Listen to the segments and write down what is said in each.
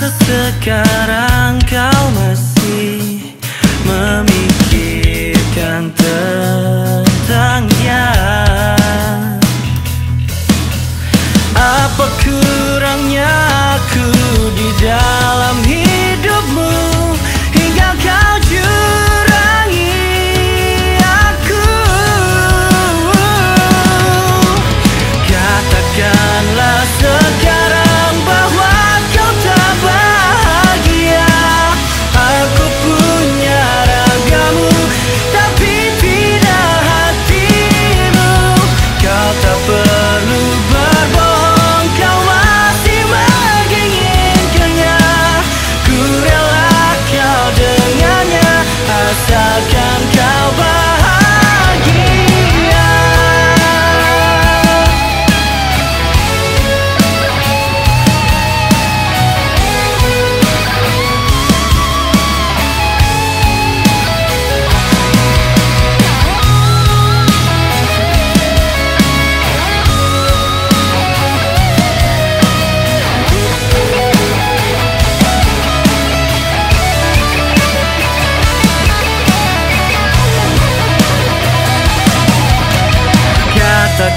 sesekarang kau masih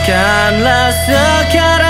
Bukanlah sekadar